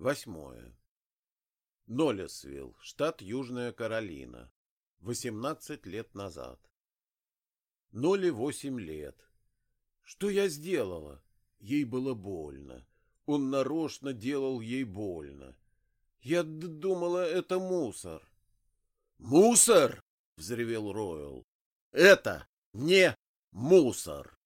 Восьмое. Нолесвилл, штат Южная Каролина. Восемнадцать лет назад. Ноле восемь лет. Что я сделала? Ей было больно. Он нарочно делал ей больно. Я думала, это мусор. Мусор! взревел Ройл. Это не мусор.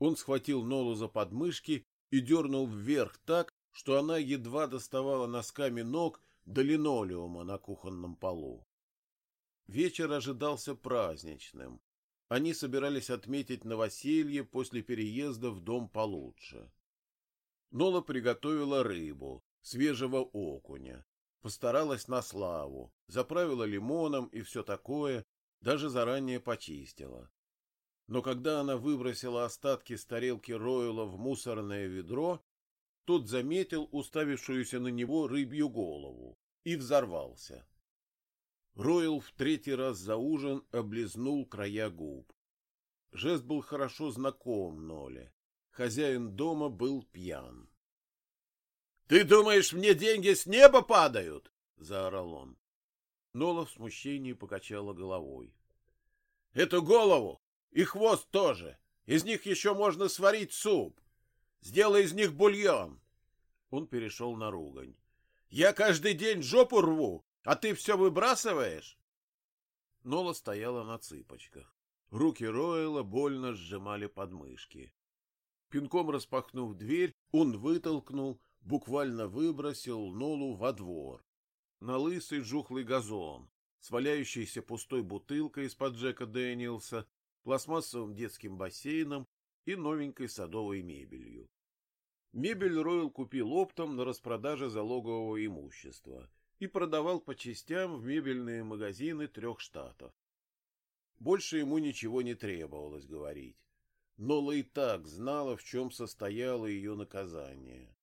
Он схватил Нолу за подмышки и дернул вверх так, что она едва доставала носками ног до линолеума на кухонном полу. Вечер ожидался праздничным. Они собирались отметить новоселье после переезда в дом получше. Нола приготовила рыбу, свежего окуня, постаралась на славу, заправила лимоном и все такое, даже заранее почистила. Но когда она выбросила остатки с тарелки Ройла в мусорное ведро, тот заметил уставившуюся на него рыбью голову и взорвался. Ройл в третий раз за ужин облизнул края губ. Жест был хорошо знаком Ноле. Хозяин дома был пьян. — Ты думаешь, мне деньги с неба падают? — заорал он. Нола в смущении покачала головой. — Эту голову и хвост тоже. Из них еще можно сварить суп. Сделай из них бульон. Он перешел на ругань. Я каждый день жопу рву, а ты все выбрасываешь? Нола стояла на цыпочках. Руки Ройла больно сжимали подмышки. Пинком распахнув дверь, он вытолкнул, буквально выбросил Нолу во двор. На лысый жухлый газон, с валяющейся пустой бутылкой из-под Джека Дэниелса, пластмассовым детским бассейном и новенькой садовой мебелью. Мебель Ройл купил оптом на распродаже залогового имущества и продавал по частям в мебельные магазины трех штатов. Больше ему ничего не требовалось говорить. Нола и так знала, в чем состояло ее наказание.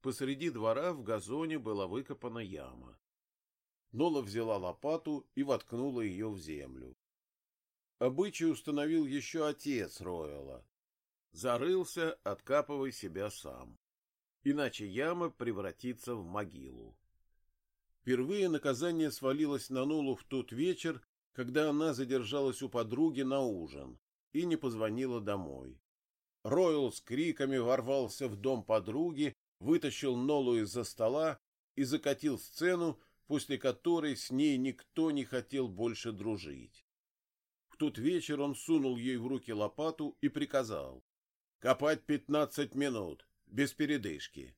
Посреди двора в газоне была выкопана яма. Нола взяла лопату и воткнула ее в землю. Обычай установил еще отец Ройла. Зарылся, откапывай себя сам. Иначе яма превратится в могилу. Впервые наказание свалилось на Нулу в тот вечер, когда она задержалась у подруги на ужин и не позвонила домой. Ройл с криками ворвался в дом подруги, вытащил Нолу из-за стола и закатил сцену, после которой с ней никто не хотел больше дружить тот вечер он сунул ей в руки лопату и приказал. «Копать пятнадцать минут, без передышки».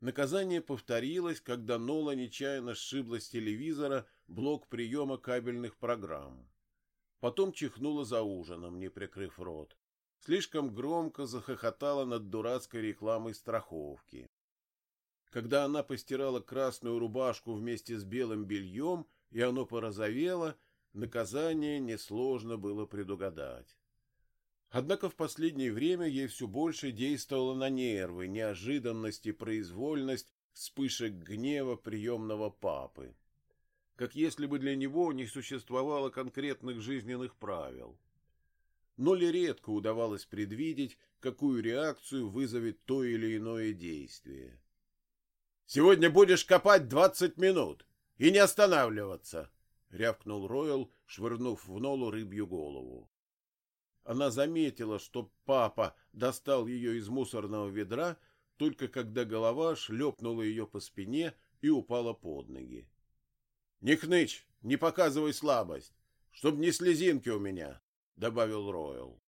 Наказание повторилось, когда Нола нечаянно сшибла с телевизора блок приема кабельных программ. Потом чихнула за ужином, не прикрыв рот. Слишком громко захохотала над дурацкой рекламой страховки. Когда она постирала красную рубашку вместе с белым бельем, и оно порозовело, Наказание несложно было предугадать. Однако в последнее время ей все больше действовало на нервы неожиданность и произвольность вспышек гнева приемного папы. Как если бы для него не существовало конкретных жизненных правил. Но ли редко удавалось предвидеть, какую реакцию вызовет то или иное действие. «Сегодня будешь копать двадцать минут и не останавливаться!» — рявкнул Ройл, швырнув в Нолу рыбью голову. Она заметила, что папа достал ее из мусорного ведра, только когда голова шлепнула ее по спине и упала под ноги. — Не хнычь, не показывай слабость, чтоб не слезинки у меня, — добавил Ройл.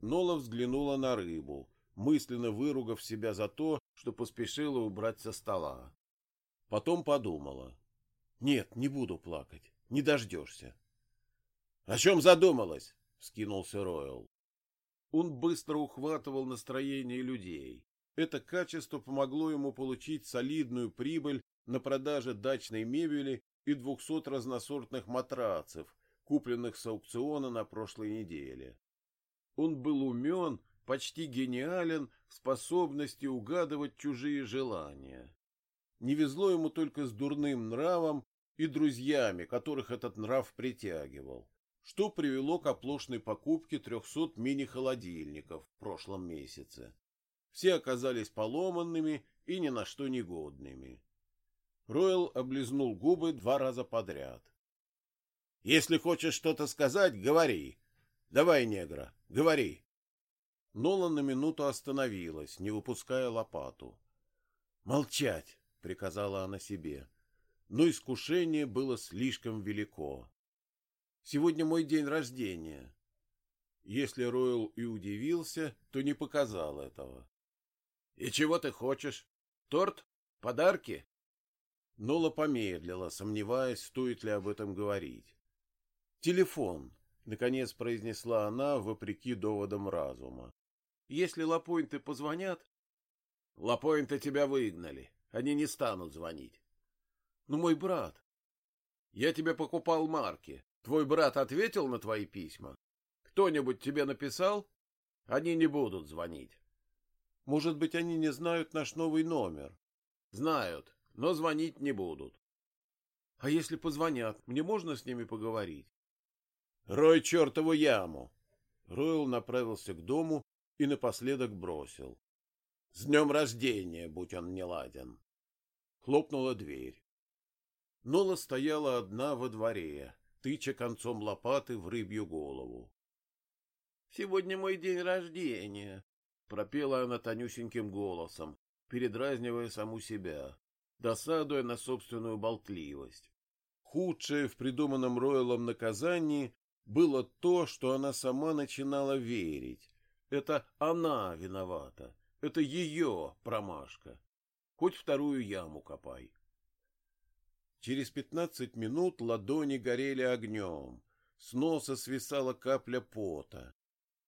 Нола взглянула на рыбу, мысленно выругав себя за то, что поспешила убрать со стола. Потом подумала — нет, не буду плакать. Не дождешься. — О чем задумалась? — вскинулся Ройл. Он быстро ухватывал настроение людей. Это качество помогло ему получить солидную прибыль на продаже дачной мебели и двухсот разносортных матрацев, купленных с аукциона на прошлой неделе. Он был умен, почти гениален в способности угадывать чужие желания. Не везло ему только с дурным нравом и друзьями, которых этот нрав притягивал, что привело к оплошной покупке 300 мини-холодильников в прошлом месяце. Все оказались поломанными и ни на что негодными. Ройл облизнул губы два раза подряд. — Если хочешь что-то сказать, говори. Давай, негра, говори. Нола на минуту остановилась, не выпуская лопату. «Молчать!» — приказала она себе. Но искушение было слишком велико. «Сегодня мой день рождения». Если Ройл и удивился, то не показал этого. «И чего ты хочешь? Торт? Подарки?» Нола помедлила, сомневаясь, стоит ли об этом говорить. «Телефон», — наконец произнесла она, вопреки доводам разума. Если Лапойнты позвонят... Лапойнты тебя выгнали. Они не станут звонить. Ну, мой брат. Я тебе покупал марки. Твой брат ответил на твои письма? Кто-нибудь тебе написал? Они не будут звонить. Может быть, они не знают наш новый номер? Знают, но звонить не будут. А если позвонят, мне можно с ними поговорить? Рой чертову яму! Ройл направился к дому, и напоследок бросил. — С днем рождения, будь он не ладен. Хлопнула дверь. Нола стояла одна во дворе, тыча концом лопаты в рыбью голову. — Сегодня мой день рождения, — пропела она тонюсеньким голосом, передразнивая саму себя, досадуя на собственную болтливость. Худшее в придуманном Ройлом наказании было то, что она сама начинала верить, это она виновата. Это ее промашка. Хоть вторую яму копай. Через пятнадцать минут ладони горели огнем. С носа свисала капля пота.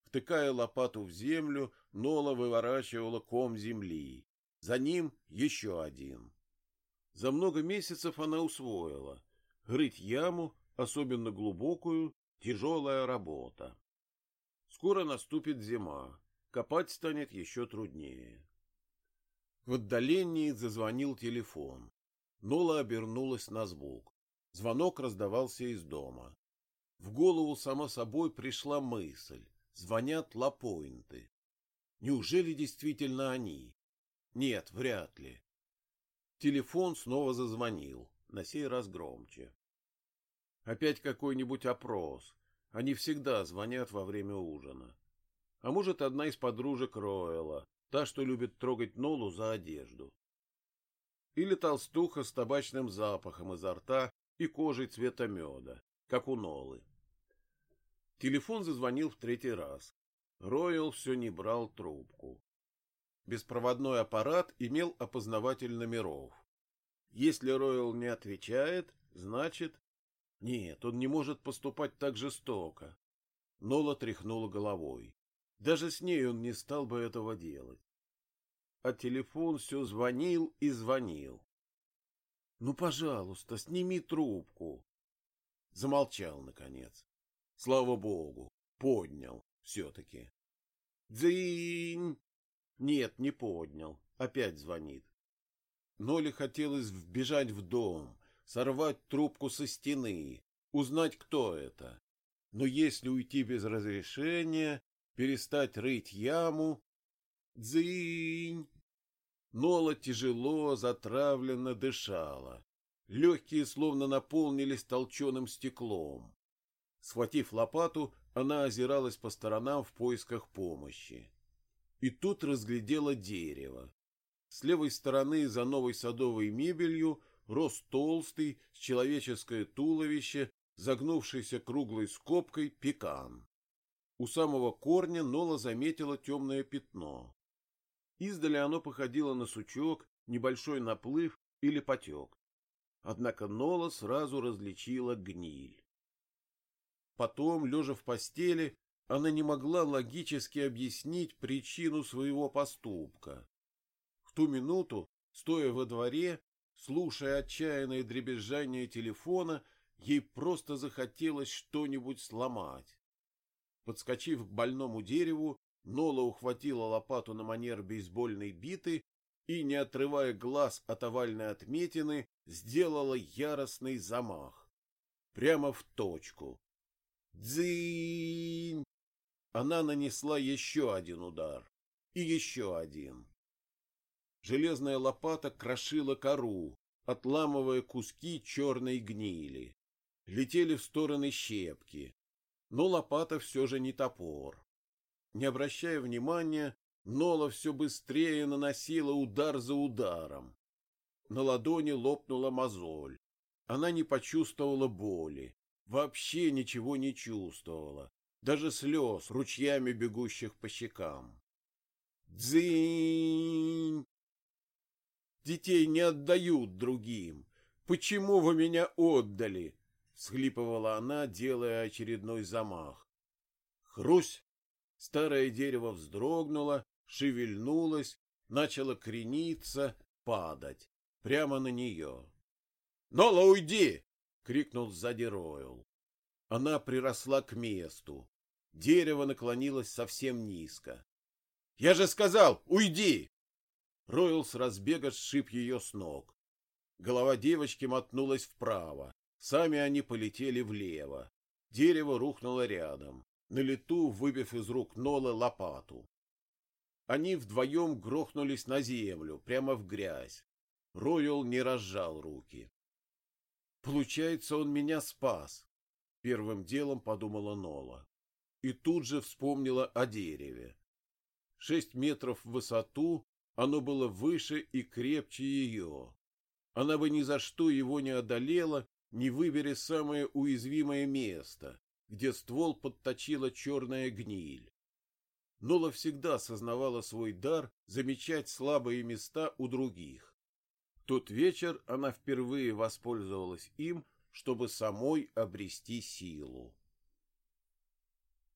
Втыкая лопату в землю, Нола выворачивала ком земли. За ним еще один. За много месяцев она усвоила. Рыть яму, особенно глубокую, тяжелая работа. Скоро наступит зима, копать станет еще труднее. В отдалении зазвонил телефон. Нола обернулась на звук. Звонок раздавался из дома. В голову само собой пришла мысль. Звонят лапоинты. Неужели действительно они? Нет, вряд ли. Телефон снова зазвонил, на сей раз громче. Опять какой-нибудь опрос, они всегда звонят во время ужина. А может, одна из подружек Роэла, та, что любит трогать Нолу за одежду. Или толстуха с табачным запахом изо рта и кожей цвета меда, как у Нолы. Телефон зазвонил в третий раз. Ройл все не брал трубку. Беспроводной аппарат имел опознаватель номеров. Если Ройл не отвечает, значит, нет, он не может поступать так жестоко. Нола тряхнула головой. Даже с ней он не стал бы этого делать. А телефон все звонил и звонил. Ну, пожалуйста, сними трубку. Замолчал, наконец. Слава богу, поднял все-таки. Дзынь! Нет, не поднял. Опять звонит. Ноле хотелось вбежать в дом, сорвать трубку со стены, узнать, кто это. Но если уйти без разрешения, перестать рыть яму... Дзынь! Нола тяжело, затравленно дышала. Легкие словно наполнились толченым стеклом. Схватив лопату, она озиралась по сторонам в поисках помощи. И тут разглядела дерево. С левой стороны за новой садовой мебелью рос толстый, с человеческое туловище, загнувшийся круглой скобкой пекан. У самого корня Нола заметила темное пятно. Издали оно походило на сучок, небольшой наплыв или потек. Однако Нола сразу различила гниль. Потом, лежа в постели, она не могла логически объяснить причину своего поступка. В ту минуту, стоя во дворе, Слушая отчаянное дребезжание телефона, ей просто захотелось что-нибудь сломать. Подскочив к больному дереву, Нола ухватила лопату на манер бейсбольной биты и, не отрывая глаз от овальной отметины, сделала яростный замах. Прямо в точку. Дзынь! Она нанесла еще один удар. и еще один. Железная лопата крошила кору, отламывая куски черной гнили. Летели в стороны щепки, но лопата все же не топор. Не обращая внимания, Нола все быстрее наносила удар за ударом. На ладони лопнула мозоль. Она не почувствовала боли, вообще ничего не чувствовала, даже слез, ручьями бегущих по щекам. Дзынь! Детей не отдают другим. Почему вы меня отдали? Схлипывала она, делая очередной замах. Хрусь! Старое дерево вздрогнуло, шевельнулось, начало крениться, падать. Прямо на нее. «Нола, уйди!» — крикнул сзади Ройл. Она приросла к месту. Дерево наклонилось совсем низко. «Я же сказал, уйди!» Ройл с разбега сшиб ее с ног. Голова девочки мотнулась вправо. Сами они полетели влево. Дерево рухнуло рядом, на лету выбив из рук Нолы лопату. Они вдвоем грохнулись на землю, прямо в грязь. Ройл не разжал руки. Получается, он меня спас. Первым делом подумала Нола. И тут же вспомнила о дереве. Шесть метров в высоту оно было выше и крепче ее. Она бы ни за что его не одолела, не выбери самое уязвимое место, где ствол подточила черная гниль. Нола всегда сознавала свой дар замечать слабые места у других. В тот вечер она впервые воспользовалась им, чтобы самой обрести силу.